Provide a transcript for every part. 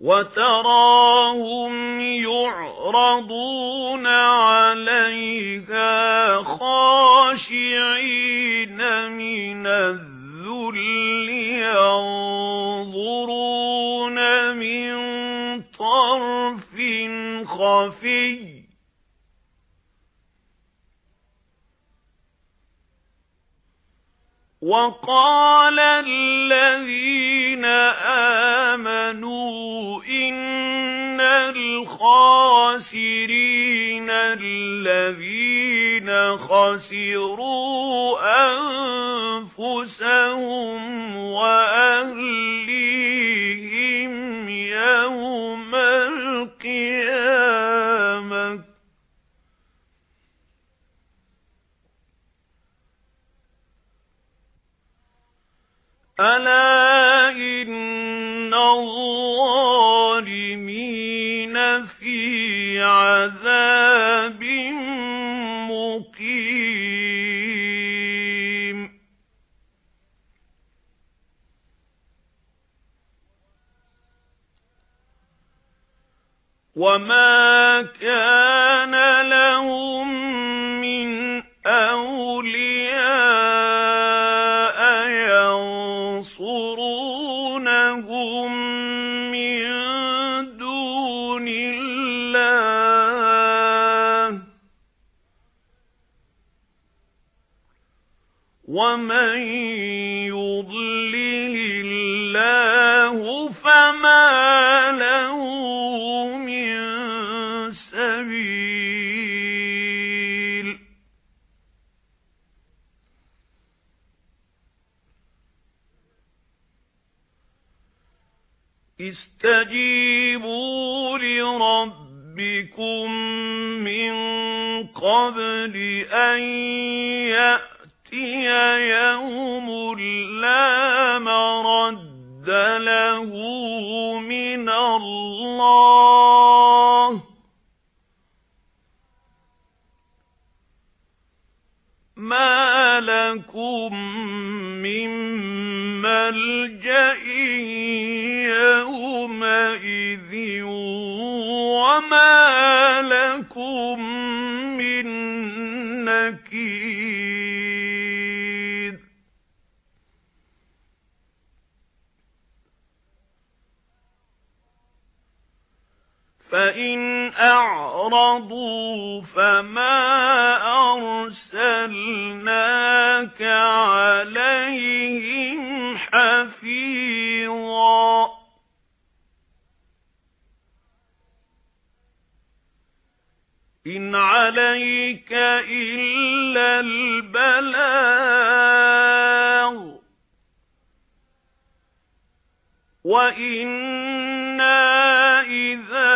وَتَرَاهُمْ يُعْرَضُونَ عَلَيْهَا خَاشِعِينَ. وَقَالَ الَّذِينَ آمَنُوا إِنَّ الْخَاسِرِينَ الَّذِينَ خَسِرُوا أَنفُسَهُمْ وَأَهْلِيهِمْ أَلَا إِنَّ الظَّالِمِينَ فِي عَذَابٍ مُقِيمٍ وَمَا كَانَ لَهُم وَمَن يُضْلِلِ اللَّهُ فَمَا لَهُ مِن سَبِيلٍ. اسْتَجِيبُوا لِرَبِّكُم مِّن قَبْلِ أَن يَأْتِيَ يَوْمٌ لَّا مَرَدَّ لَهُ مِنَ اللَّهِ مَا لَكُمْ مِنْ مَلْجَإٍ يَوْمَئِذٍ وَمَا لَكُمْ مِنْ نَكِيرٍ فَإِنْ أَعْرَضُوا فَمَا أَرْسَلْنَاكَ عَلَيْهِمْ إِنْ عَلَيْكَ إِلَّا الْبَلَاغُ وَإِنَّا إِذَا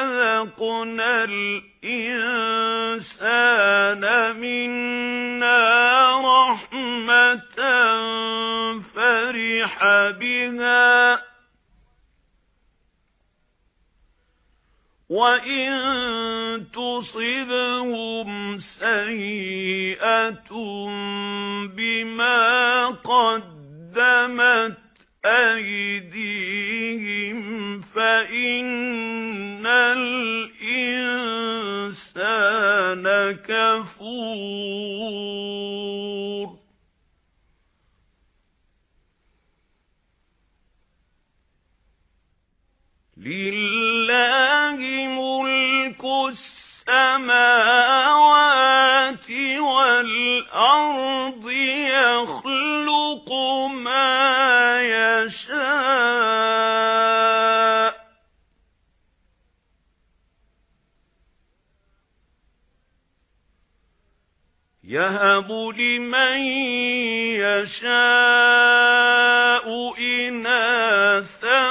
أَذَقْنَا الْإِنسَانَ مِنَّا رَحْمَةً فَرِحَ بِهَا وَإِن تُصِبْهُمْ سَيِّئَةٌ بِمَا قَدَّمَتْ أَيْدِيهِمْ فَإِنَّ الْإِنسَانَ كَفُورٌ. السَّمَاوَاتِ وَالْأَرْضِ يَخْلُقُ مَا يَشَاءُ. يَهَبُ لِمَن يَشَاءُ إِنَاثًا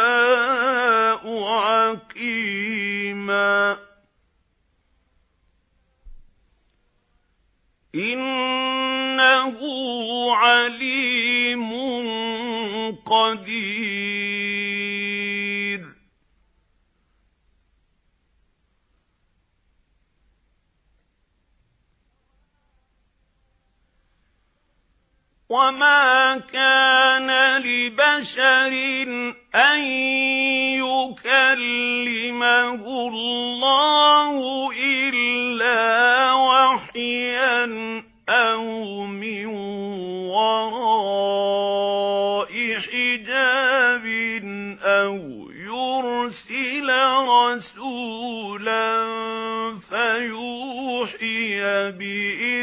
إِنَّهُ عَلِيمٌ قَدِيرٌ. وَمَا كَانَ لِبَشَرٍ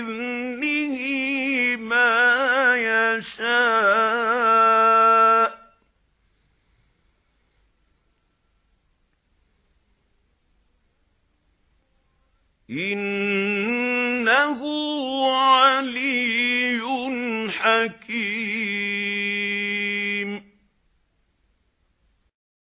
بِإِذْنِهِ مَا يَشَاءُ. إِنَّهُ عَلِيٌّ حَكِيمٌ.